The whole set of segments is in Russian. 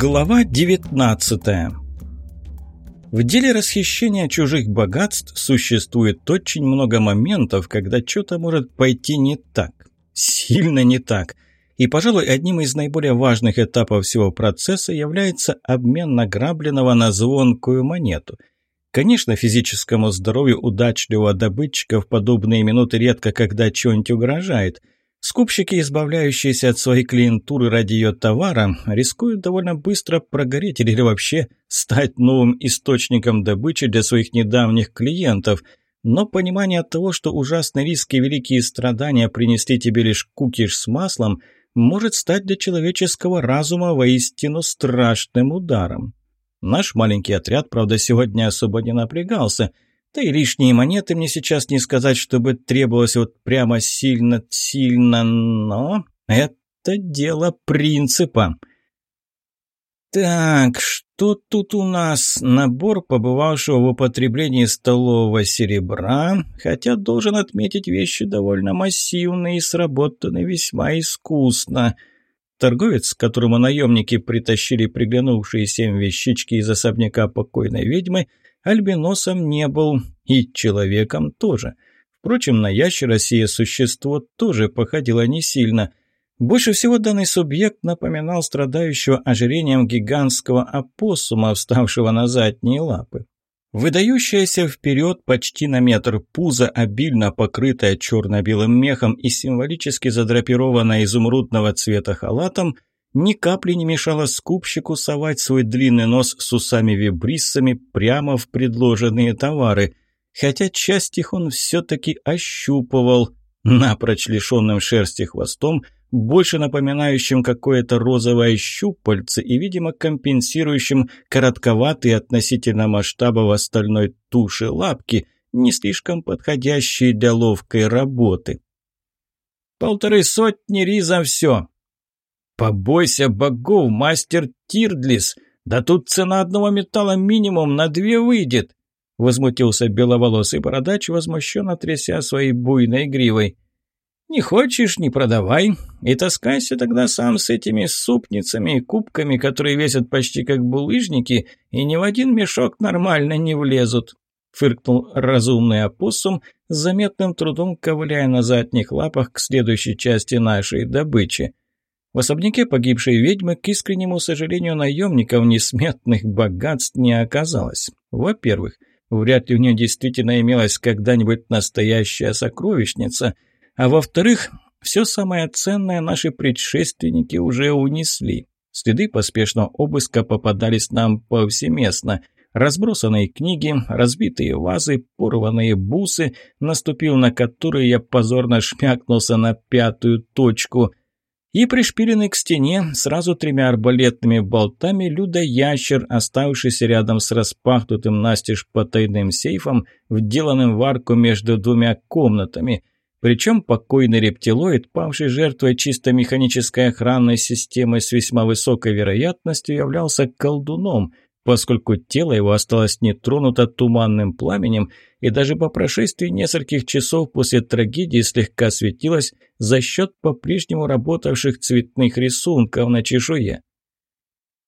Глава 19 В деле расхищения чужих богатств существует очень много моментов, когда что-то может пойти не так. Сильно не так. И, пожалуй, одним из наиболее важных этапов всего процесса является обмен награбленного на звонкую монету. Конечно, физическому здоровью удачливого добытчика в подобные минуты редко когда что-нибудь угрожает – Скупщики, избавляющиеся от своей клиентуры ради ее товара, рискуют довольно быстро прогореть или вообще стать новым источником добычи для своих недавних клиентов. Но понимание того, что ужасные риски и великие страдания принесли тебе лишь кукиш с маслом, может стать для человеческого разума воистину страшным ударом. Наш маленький отряд, правда, сегодня особо не напрягался – да и лишние монеты мне сейчас не сказать, чтобы требовалось вот прямо сильно-сильно, но это дело принципа. Так, что тут у нас? Набор побывавшего в употреблении столового серебра, хотя должен отметить вещи довольно массивные и сработаны весьма искусно. Торговец, которому наемники притащили приглянувшиеся им вещички из особняка покойной ведьмы, альбиносом не был, и человеком тоже. Впрочем, на ящера сие существо тоже походило не сильно. Больше всего данный субъект напоминал страдающего ожирением гигантского опоссума, вставшего на задние лапы. Выдающаяся вперед почти на метр пузо, обильно покрытая черно-белым мехом и символически задрапированная изумрудного цвета халатом – ни капли не мешало скупщику совать свой длинный нос с усами-вибриссами прямо в предложенные товары, хотя часть их он все-таки ощупывал, напрочь лишенным шерсти хвостом, больше напоминающим какое-то розовое щупальце и, видимо, компенсирующим коротковатые относительно масштаба в остальной туши лапки, не слишком подходящие для ловкой работы. «Полторы сотни риза все!» «Побойся богов, мастер Тирдлис! Да тут цена одного металла минимум на две выйдет!» Возмутился беловолосый бородач, возмущенно тряся своей буйной гривой. «Не хочешь – не продавай, и таскайся тогда сам с этими супницами и кубками, которые весят почти как булыжники, и ни в один мешок нормально не влезут», – фыркнул разумный опоссум, с заметным трудом ковыляя на задних лапах к следующей части нашей добычи. В особняке погибшей ведьмы, к искреннему сожалению, наемников несметных богатств не оказалось. Во-первых, вряд ли у нее действительно имелась когда-нибудь настоящая сокровищница, а во-вторых, все самое ценное наши предшественники уже унесли. Следы поспешного обыска попадались нам повсеместно. Разбросанные книги, разбитые вазы, порванные бусы, наступил на которые я позорно шмякнулся на пятую точку – и пришпиленный к стене сразу тремя арбалетными болтами люда-ящер, оставшийся рядом с распахнутым настежь потайным сейфом, вделанным в арку между двумя комнатами. Причем покойный рептилоид, павший жертвой чисто механической охранной системы с весьма высокой вероятностью, являлся колдуном, поскольку тело его осталось нетронуто туманным пламенем и даже по прошествии нескольких часов после трагедии слегка светилось за счет по-прежнему работавших цветных рисунков на чешуе.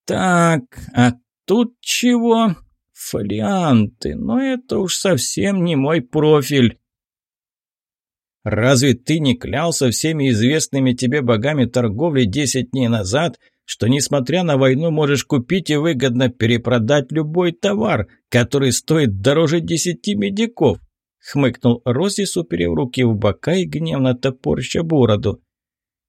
«Так, а тут чего? Фолианты, но это уж совсем не мой профиль». «Разве ты не клялся всеми известными тебе богами торговли десять дней назад, что, несмотря на войну, можешь купить и выгодно перепродать любой товар, который стоит дороже десяти медиков», — хмыкнул Розис, уперев руки в бока и гневно топорща бороду.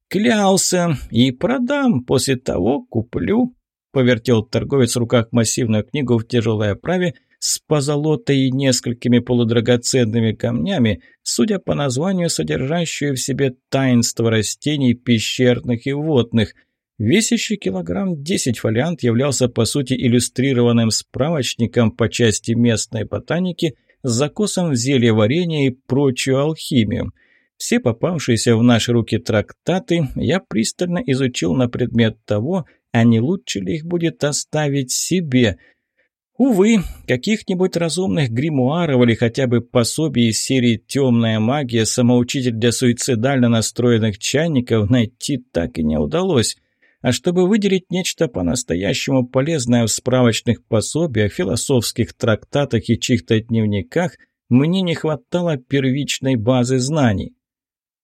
«Клялся и продам, после того куплю», — повертел торговец в руках массивную книгу в тяжелой оправе с позолотой и несколькими полудрагоценными камнями, судя по названию, содержащую в себе таинство растений пещерных и водных — Весящий килограмм 10 фолиант являлся по сути иллюстрированным справочником по части местной ботаники с закосом в зелье варенья и прочую алхимию. Все попавшиеся в наши руки трактаты я пристально изучил на предмет того, а не лучше ли их будет оставить себе. Увы, каких-нибудь разумных гримуаров или хотя бы пособий из серии «Темная магия», «Самоучитель для суицидально настроенных чайников» найти так и не удалось. А чтобы выделить нечто по-настоящему полезное в справочных пособиях, философских трактатах и чьих-то дневниках, мне не хватало первичной базы знаний.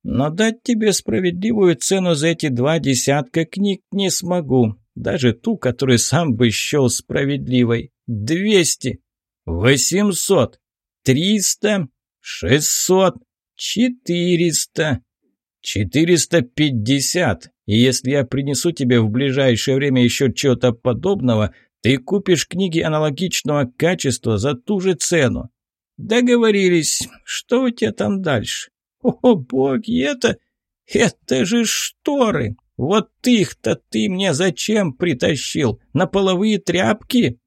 Но дать тебе справедливую цену за эти два десятка книг не смогу, даже ту, которую сам бы счел справедливой. Двести, восемьсот, триста, шестьсот, четыреста, четыреста пятьдесят. И если я принесу тебе в ближайшее время еще чего-то подобного, ты купишь книги аналогичного качества за ту же цену. Договорились. Что у тебя там дальше? О, боги, это... Это же шторы! Вот их-то ты мне зачем притащил? На половые тряпки?»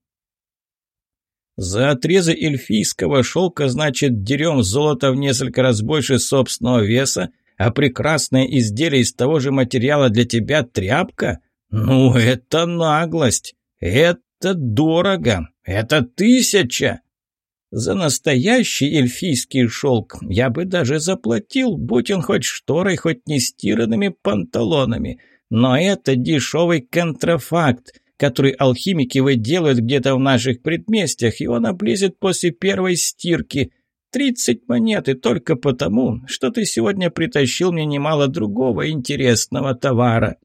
За отрезы эльфийского шелка, значит, дерем золото в несколько раз больше собственного веса, а прекрасное изделие из того же материала для тебя тряпка? Ну, это наглость! Это дорого! Это тысяча! За настоящий эльфийский шелк я бы даже заплатил, будь он хоть шторой, хоть нестиранными панталонами. Но это дешевый контрафакт, который алхимики выделывают где-то в наших предместьях, и он облезет после первой стирки. Тридцать монет, и только потому, что ты сегодня притащил мне немало другого интересного товара.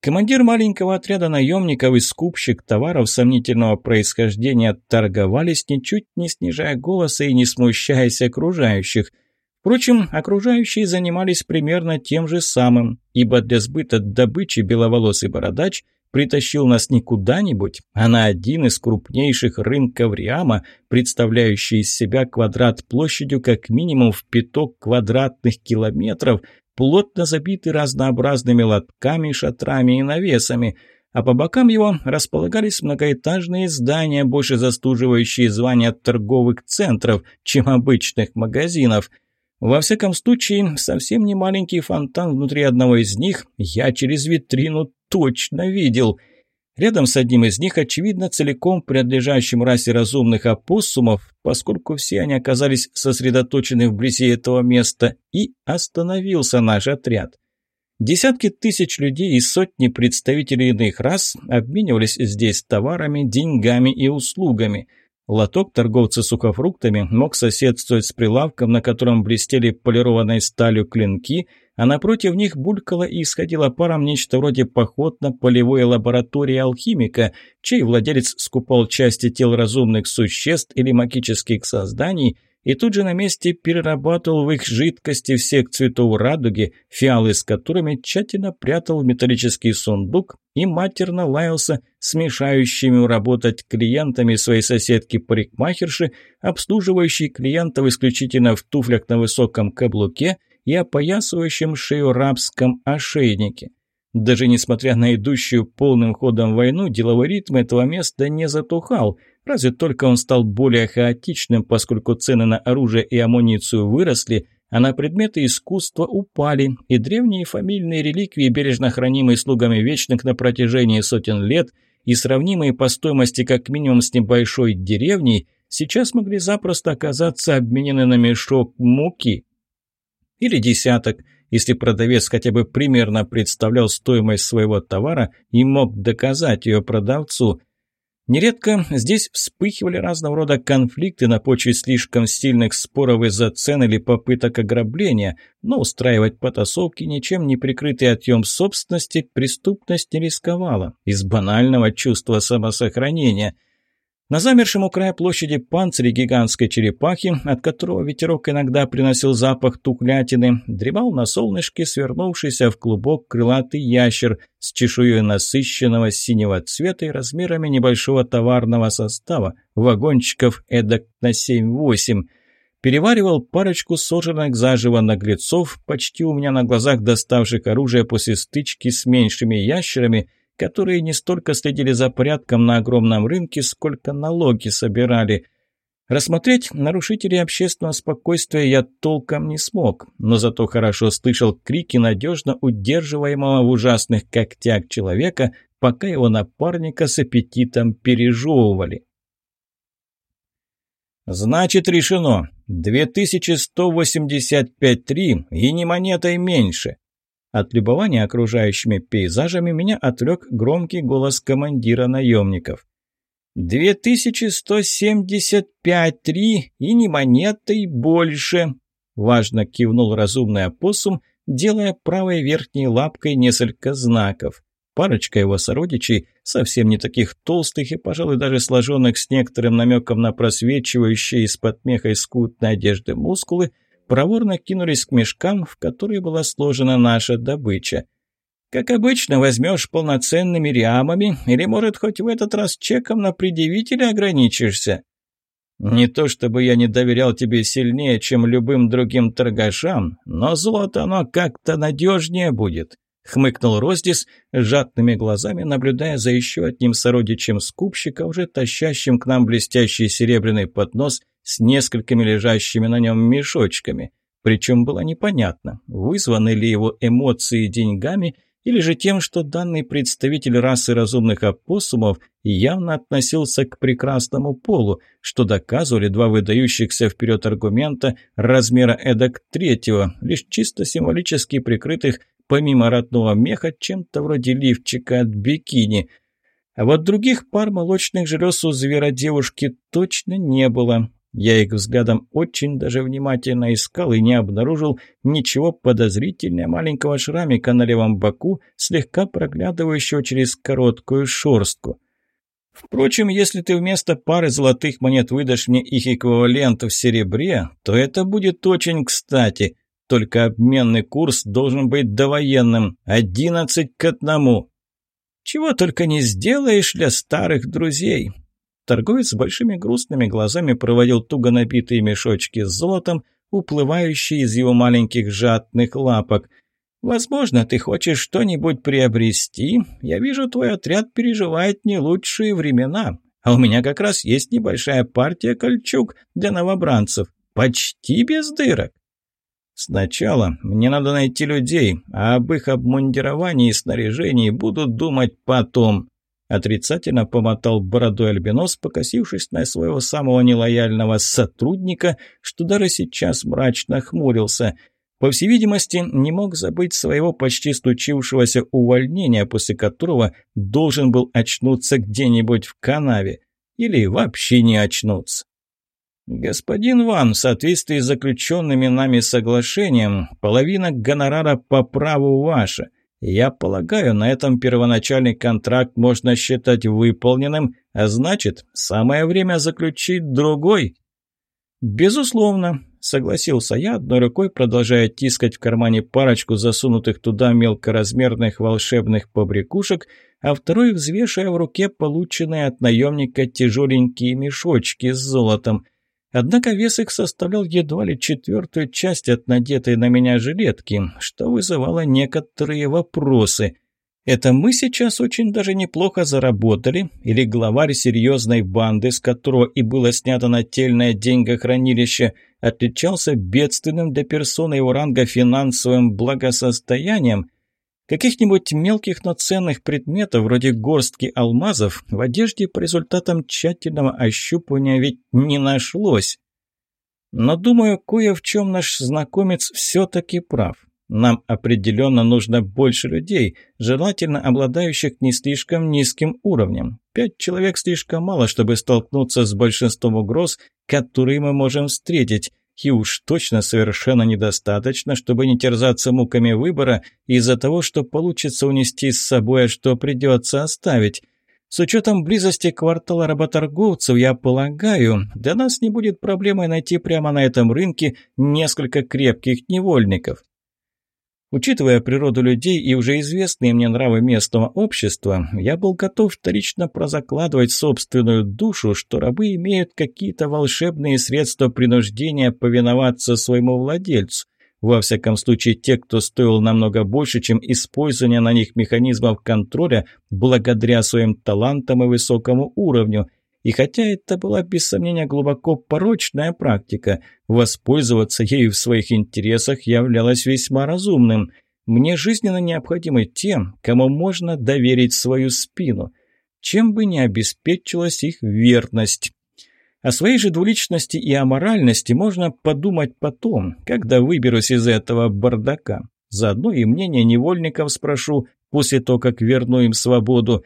Командир маленького отряда наемников и скупщик товаров сомнительного происхождения торговались, ничуть не снижая голоса и не смущаясь окружающих. Впрочем, окружающие занимались примерно тем же самым, ибо для сбыта добычи беловолосый бородач притащил нас не куда-нибудь, а на один из крупнейших рынков Риама, представляющий из себя квадрат площадью как минимум в пяток квадратных километров – плотно забитый разнообразными лотками, шатрами и навесами, а по бокам его располагались многоэтажные здания, больше застуживающие звания торговых центров, чем обычных магазинов. Во всяком случае, совсем не маленький фонтан внутри одного из них я через витрину точно видел – Рядом с одним из них, очевидно, целиком принадлежащим расе разумных опоссумов, поскольку все они оказались сосредоточены вблизи этого места, и остановился наш отряд. Десятки тысяч людей и сотни представителей иных рас обменивались здесь товарами, деньгами и услугами. Лоток торговца сухофруктами мог соседствовать с прилавком, на котором блестели полированной сталью клинки – а напротив них булькало и исходило паром нечто вроде походно-полевой лаборатории алхимика, чей владелец скупал части тел разумных существ или магических созданий и тут же на месте перерабатывал в их жидкости всех цветов радуги, фиалы с которыми тщательно прятал в металлический сундук и матерно лаялся смешающими работать клиентами своей соседки-парикмахерши, обслуживающей клиентов исключительно в туфлях на высоком каблуке – и опоясывающем шею рабском ошейнике. Даже несмотря на идущую полным ходом войну, деловой ритм этого места не затухал, разве только он стал более хаотичным, поскольку цены на оружие и амуницию выросли, а на предметы искусства упали, и древние фамильные реликвии, бережно хранимые слугами вечных на протяжении сотен лет и сравнимые по стоимости как минимум с небольшой деревней, сейчас могли запросто оказаться обменены на мешок муки. Или десяток, если продавец хотя бы примерно представлял стоимость своего товара и мог доказать ее продавцу. Нередко здесь вспыхивали разного рода конфликты на почве слишком сильных споров из-за цен или попыток ограбления, но устраивать потасовки, ничем не прикрытый отъем собственности, преступность не рисковала из банального чувства самосохранения – на замершем у края площади панцире гигантской черепахи, от которого ветерок иногда приносил запах тухлятины, дремал на солнышке свернувшийся в клубок крылатый ящер с чешуей насыщенного синего цвета и размерами небольшого товарного состава, вагончиков эдак на 7-8. Переваривал парочку сожранных заживо наглецов, почти у меня на глазах доставших оружие после стычки с меньшими ящерами – которые не столько следили за порядком на огромном рынке, сколько налоги собирали. Рассмотреть нарушителей общественного спокойствия я толком не смог, но зато хорошо слышал крики надежно удерживаемого в ужасных когтях человека, пока его напарника с аппетитом пережевывали. «Значит, решено. 2185-3 и не монетой меньше», От любования окружающими пейзажами меня отвлек громкий голос командира наемников. «Две тысячи сто семьдесят пять, три и не монетой больше!» Важно кивнул разумный опоссум, делая правой верхней лапкой несколько знаков. Парочка его сородичей, совсем не таких толстых и, пожалуй, даже сложенных с некоторым намеком на просвечивающие из-под меха скутной одежды мускулы, проворно кинулись к мешкам, в которые была сложена наша добыча. Как обычно, возьмешь полноценными риамами или, может, хоть в этот раз чеком на предъявителя ограничишься? Не то чтобы я не доверял тебе сильнее, чем любым другим торгашам, но золото оно как-то надежнее будет», — хмыкнул Роздис, жадными глазами наблюдая за еще одним сородичем скупщика, уже тащащим к нам блестящий серебряный поднос с несколькими лежащими на нем мешочками. Причем было непонятно, вызваны ли его эмоции деньгами — или же тем, что данный представитель расы разумных опоссумов явно относился к прекрасному полу, что доказывали два выдающихся вперед аргумента размера эдак третьего, лишь чисто символически прикрытых помимо родного меха чем-то вроде лифчика от бикини. А вот других пар молочных желез у зверодевушки точно не было. Я их взглядом очень даже внимательно искал и не обнаружил ничего подозрительного маленького шрамика на левом боку, слегка проглядывающего через короткую шорстку. Впрочем, если ты вместо пары золотых монет выдашь мне их эквивалент в серебре, то это будет очень кстати. Только обменный курс должен быть довоенным – одиннадцать к одному. Чего только не сделаешь для старых друзей. Торговец с большими грустными глазами проводил туго набитые мешочки с золотом, уплывающие из его маленьких жадных лапок. «Возможно, ты хочешь что-нибудь приобрести. Я вижу, твой отряд переживает не лучшие времена. А у меня как раз есть небольшая партия кольчуг для новобранцев. Почти без дырок». «Сначала мне надо найти людей, а об их обмундировании и снаряжении буду думать потом», Отрицательно помотал бородой альбинос, покосившись на своего самого нелояльного сотрудника, что даже сейчас мрачно хмурился. По всей видимости, не мог забыть своего почти случившегося увольнения, после которого должен был очнуться где-нибудь в канаве. Или вообще не очнуться. «Господин Ван, в соответствии с заключенными нами соглашением, половина гонорара по праву ваша». Я полагаю, на этом первоначальный контракт можно считать выполненным, а значит, самое время заключить другой. Безусловно, согласился я, одной рукой продолжая тискать в кармане парочку засунутых туда мелкоразмерных волшебных побрякушек, а второй взвешивая в руке полученные от наемника тяжеленькие мешочки с золотом – Однако вес их составлял едва ли четвертую часть от надетой на меня жилетки, что вызывало некоторые вопросы. Это мы сейчас очень даже неплохо заработали, или главарь серьезной банды, с которого и было снято нательное деньгохранилище, отличался бедственным для персоны его ранга финансовым благосостоянием – Каких-нибудь мелких, но ценных предметов, вроде горстки алмазов, в одежде по результатам тщательного ощупывания ведь не нашлось. Но, думаю, кое в чем наш знакомец все-таки прав. Нам определенно нужно больше людей, желательно обладающих не слишком низким уровнем. Пять человек слишком мало, чтобы столкнуться с большинством угроз, которые мы можем встретить. И уж точно совершенно недостаточно, чтобы не терзаться муками выбора из-за того, что получится унести с собой, а что придется оставить. С учетом близости квартала работорговцев, я полагаю, для нас не будет проблемой найти прямо на этом рынке несколько крепких невольников. Учитывая природу людей и уже известные мне нравы местного общества, я был готов вторично прозакладывать собственную душу, что рабы имеют какие-то волшебные средства принуждения повиноваться своему владельцу. Во всяком случае, те, кто стоил намного больше, чем использование на них механизмов контроля благодаря своим талантам и высокому уровню – и хотя это была без сомнения глубоко порочная практика, воспользоваться ею в своих интересах являлось весьма разумным. Мне жизненно необходимы те, кому можно доверить свою спину, чем бы ни обеспечилась их верность. О своей же двуличности и аморальности можно подумать потом, когда выберусь из этого бардака. Заодно и мнение невольников спрошу, после того, как верну им свободу.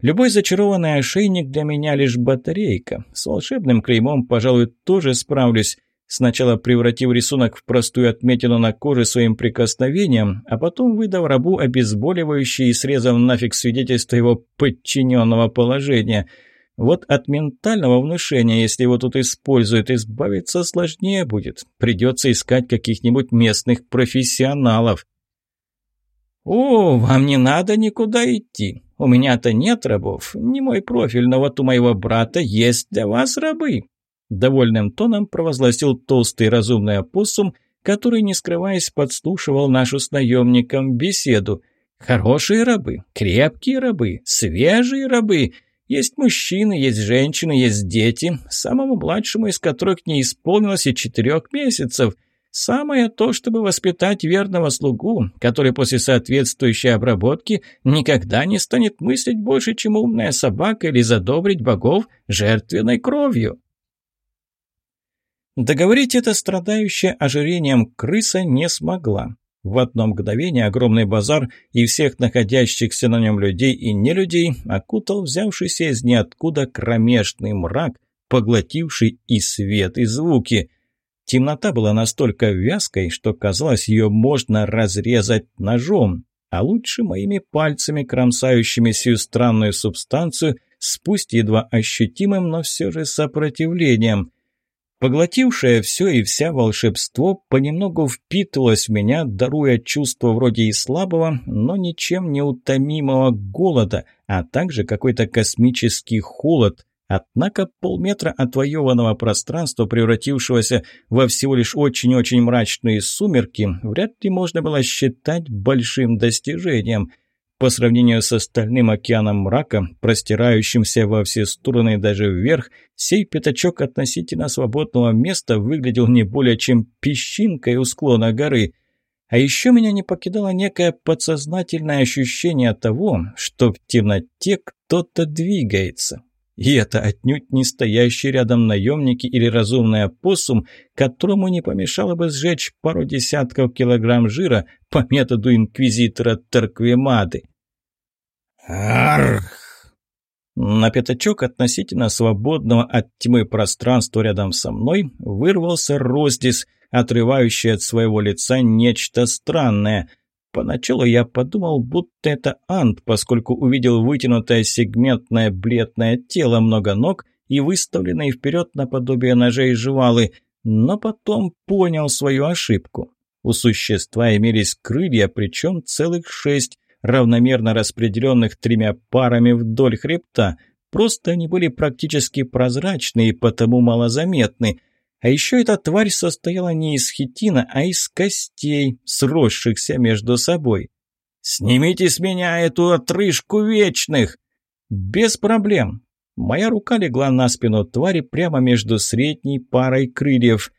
Любой зачарованный ошейник для меня лишь батарейка. С волшебным клеймом, пожалуй, тоже справлюсь. Сначала превратив рисунок в простую отметину на коже своим прикосновением, а потом выдав рабу обезболивающее и срезав нафиг свидетельство его подчиненного положения. Вот от ментального внушения, если его тут используют, избавиться сложнее будет. Придется искать каких-нибудь местных профессионалов. «О, вам не надо никуда идти. У меня-то нет рабов, не мой профиль, но вот у моего брата есть для вас рабы». Довольным тоном провозгласил толстый разумный опоссум, который, не скрываясь, подслушивал нашу с наемником беседу. «Хорошие рабы, крепкие рабы, свежие рабы. Есть мужчины, есть женщины, есть дети, самому младшему из которых не исполнилось и четырех месяцев. Самое то, чтобы воспитать верного слугу, который после соответствующей обработки никогда не станет мыслить больше, чем умная собака, или задобрить богов жертвенной кровью. Договорить это страдающая ожирением крыса не смогла. В одно мгновение огромный базар и всех находящихся на нем людей и нелюдей окутал взявшийся из ниоткуда кромешный мрак, поглотивший и свет, и звуки. Темнота была настолько вязкой, что казалось, ее можно разрезать ножом, а лучше моими пальцами, кромсающими сию странную субстанцию, с едва ощутимым, но все же сопротивлением. Поглотившее все и вся волшебство понемногу впитывалось в меня, даруя чувство вроде и слабого, но ничем не утомимого голода, а также какой-то космический холод, Однако полметра отвоеванного пространства, превратившегося во всего лишь очень-очень мрачные сумерки, вряд ли можно было считать большим достижением. По сравнению с остальным океаном мрака, простирающимся во все стороны даже вверх, сей пятачок относительно свободного места выглядел не более чем песчинкой у склона горы – а еще меня не покидало некое подсознательное ощущение того, что в темноте кто-то двигается. И это отнюдь не стоящий рядом наемники или разумный опоссум, которому не помешало бы сжечь пару десятков килограмм жира по методу инквизитора Торквемады. Арх! На пятачок относительно свободного от тьмы пространства рядом со мной вырвался Роздис, отрывающий от своего лица нечто странное – Поначалу я подумал, будто это ант, поскольку увидел вытянутое сегментное бледное тело, много ног и выставленные вперед наподобие ножей жевалы, но потом понял свою ошибку. У существа имелись крылья, причем целых шесть, равномерно распределенных тремя парами вдоль хребта. Просто они были практически прозрачны и потому малозаметны – а еще эта тварь состояла не из хитина, а из костей, сросшихся между собой. «Снимите с меня эту отрыжку вечных!» «Без проблем!» Моя рука легла на спину твари прямо между средней парой крыльев.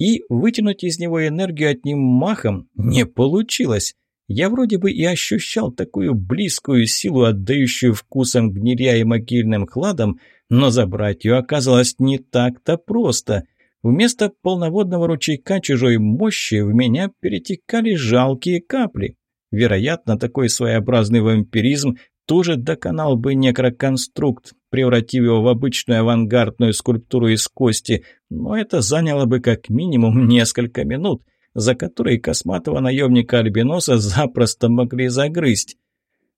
И вытянуть из него энергию одним махом не получилось. Я вроде бы и ощущал такую близкую силу, отдающую вкусом гнилья и могильным хладом, но забрать ее оказалось не так-то просто. Вместо полноводного ручейка чужой мощи в меня перетекали жалкие капли. Вероятно, такой своеобразный вампиризм тоже доконал бы некроконструкт, превратив его в обычную авангардную скульптуру из кости, но это заняло бы как минимум несколько минут, за которые косматого наемника Альбиноса запросто могли загрызть.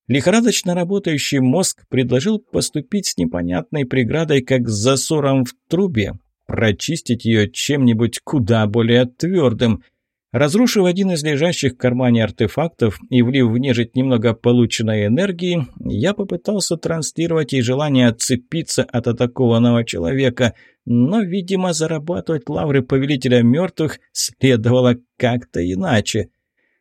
Лихорадочно работающий мозг предложил поступить с непонятной преградой, как с засором в трубе, прочистить ее чем-нибудь куда более твердым. Разрушив один из лежащих в кармане артефактов и влив в нежить немного полученной энергии, я попытался транслировать ей желание отцепиться от атакованного человека, но, видимо, зарабатывать лавры повелителя мертвых следовало как-то иначе.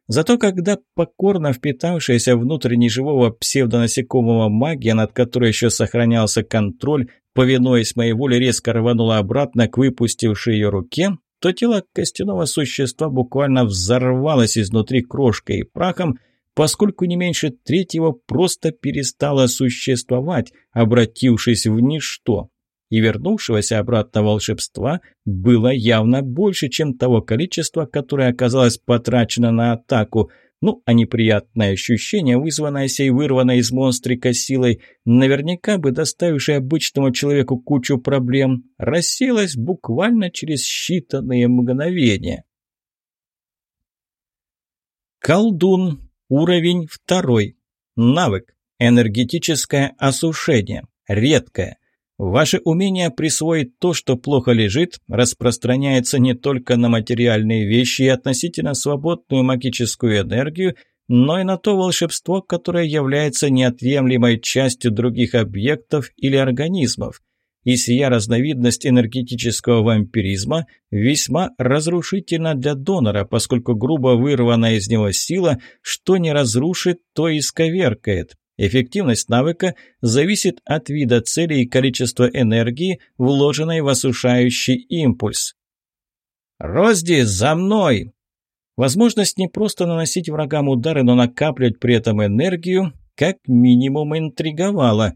Зато когда покорно впитавшаяся внутрь неживого псевдонасекомого магия, над которой еще сохранялся контроль, повинуясь моей воле, резко рванула обратно к выпустившей ее руке, то тело костяного существа буквально взорвалось изнутри крошкой и прахом, поскольку не меньше третьего просто перестало существовать, обратившись в ничто. И вернувшегося обратно волшебства было явно больше, чем того количества, которое оказалось потрачено на атаку. Ну, а неприятное ощущение, вызванное сей вырванной из монстрика силой, наверняка бы доставившее обычному человеку кучу проблем, рассеялось буквально через считанные мгновения. Колдун. Уровень второй. Навык. Энергетическое осушение. Редкое. Ваше умение присвоить то, что плохо лежит, распространяется не только на материальные вещи и относительно свободную магическую энергию, но и на то волшебство, которое является неотъемлемой частью других объектов или организмов. И сия разновидность энергетического вампиризма весьма разрушительна для донора, поскольку грубо вырванная из него сила, что не разрушит, то исковеркает. Эффективность навыка зависит от вида цели и количества энергии, вложенной в осушающий импульс. «Розди, за мной!» Возможность не просто наносить врагам удары, но накапливать при этом энергию, как минимум интриговала.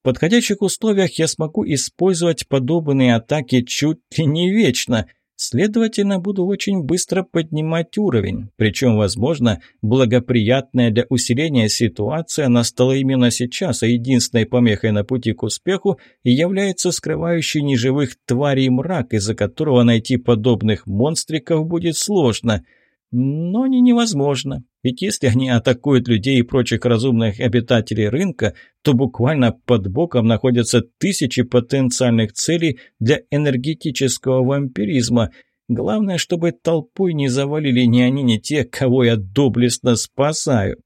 В подходящих условиях я смогу использовать подобные атаки чуть ли не вечно – Следовательно, буду очень быстро поднимать уровень. Причем, возможно, благоприятная для усиления ситуация настала именно сейчас, а единственной помехой на пути к успеху является скрывающий неживых тварей мрак, из-за которого найти подобных монстриков будет сложно – но не невозможно. Ведь если они атакуют людей и прочих разумных обитателей рынка, то буквально под боком находятся тысячи потенциальных целей для энергетического вампиризма. Главное, чтобы толпой не завалили ни они, ни те, кого я доблестно спасаю.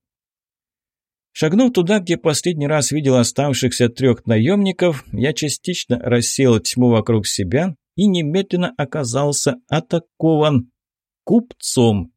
Шагнув туда, где последний раз видел оставшихся трех наемников, я частично рассеял тьму вокруг себя и немедленно оказался атакован купцом.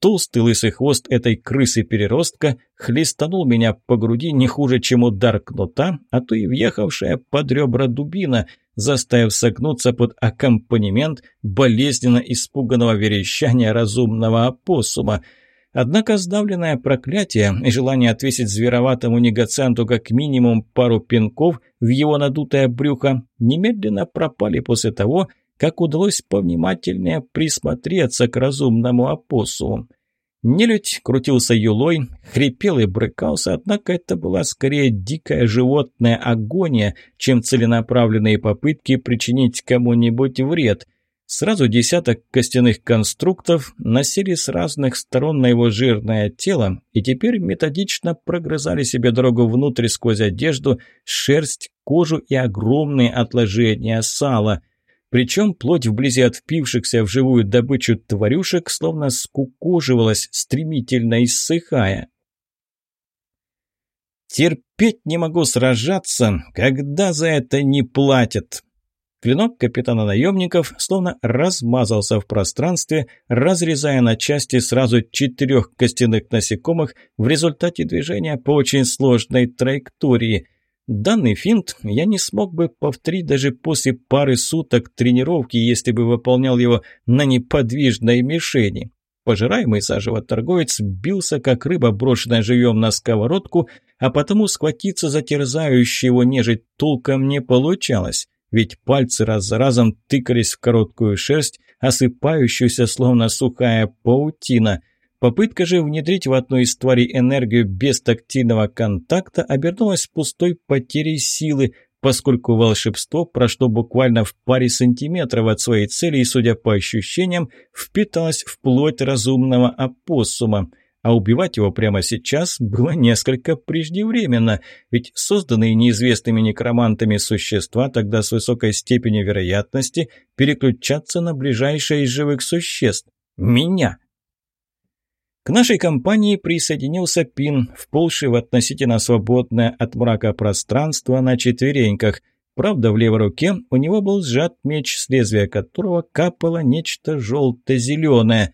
Толстый лысый хвост этой крысы-переростка хлестанул меня по груди не хуже, чем удар кнута, а то и въехавшая под ребра дубина, заставив согнуться под аккомпанемент болезненно испуганного верещания разумного опоссума. Однако сдавленное проклятие и желание отвесить звероватому негацианту как минимум пару пинков в его надутое брюхо немедленно пропали после того, как удалось повнимательнее присмотреться к разумному опоссуму. Нелюдь крутился юлой, хрипел и брыкался, однако это была скорее дикая животная агония, чем целенаправленные попытки причинить кому-нибудь вред. Сразу десяток костяных конструктов носили с разных сторон на его жирное тело и теперь методично прогрызали себе дорогу внутрь сквозь одежду, шерсть, кожу и огромные отложения сала – причем плоть вблизи от впившихся в живую добычу тварюшек словно скукоживалась, стремительно иссыхая. «Терпеть не могу сражаться, когда за это не платят!» Клинок капитана наемников словно размазался в пространстве, разрезая на части сразу четырех костяных насекомых в результате движения по очень сложной траектории – Данный финт я не смог бы повторить даже после пары суток тренировки, если бы выполнял его на неподвижной мишени. Пожираемый заживо торговец бился, как рыба, брошенная живьем на сковородку, а потому схватиться за терзающую его нежить толком не получалось, ведь пальцы раз за разом тыкались в короткую шерсть, осыпающуюся словно сухая паутина – Попытка же внедрить в одну из тварей энергию без тактильного контакта обернулась пустой потерей силы, поскольку волшебство прошло буквально в паре сантиметров от своей цели и, судя по ощущениям, впиталось в плоть разумного опоссума. А убивать его прямо сейчас было несколько преждевременно, ведь созданные неизвестными некромантами существа тогда с высокой степенью вероятности переключаться на ближайшее из живых существ – меня – к нашей компании присоединился Пин, вползший в относительно свободное от мрака пространство на четвереньках. Правда, в левой руке у него был сжат меч, с лезвия которого капало нечто желто-зеленое.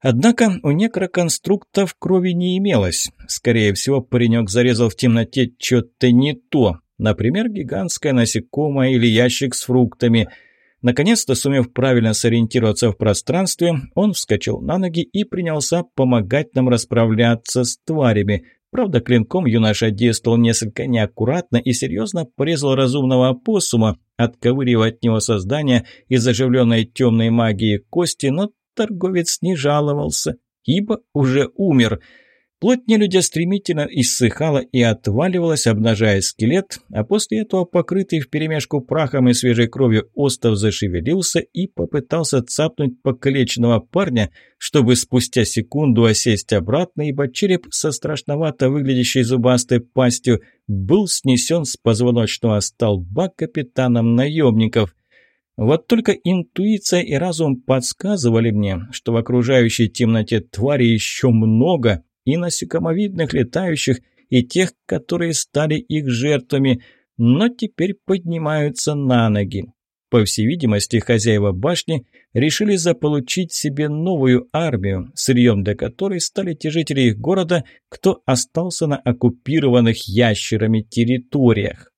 Однако у некроконструктов крови не имелось. Скорее всего, паренек зарезал в темноте что-то не то. Например, гигантское насекомое или ящик с фруктами – Наконец-то, сумев правильно сориентироваться в пространстве, он вскочил на ноги и принялся помогать нам расправляться с тварями. Правда, клинком юноша действовал несколько неаккуратно и серьезно порезал разумного опоссума, отковыривая от него создание из оживленной темной магии кости, но торговец не жаловался. ибо уже умер – Плоть нелюдя стремительно иссыхала и отваливалась, обнажая скелет, а после этого покрытый вперемешку прахом и свежей кровью остов зашевелился и попытался цапнуть покалеченного парня, чтобы спустя секунду осесть обратно, ибо череп со страшновато выглядящей зубастой пастью был снесен с позвоночного столба капитаном наемников – вот только интуиция и разум подсказывали мне, что в окружающей темноте твари еще много, и насекомовидных летающих, и тех, которые стали их жертвами, но теперь поднимаются на ноги. По всей видимости, хозяева башни решили заполучить себе новую армию, сырьем для которой стали те жители их города, кто остался на оккупированных ящерами территориях.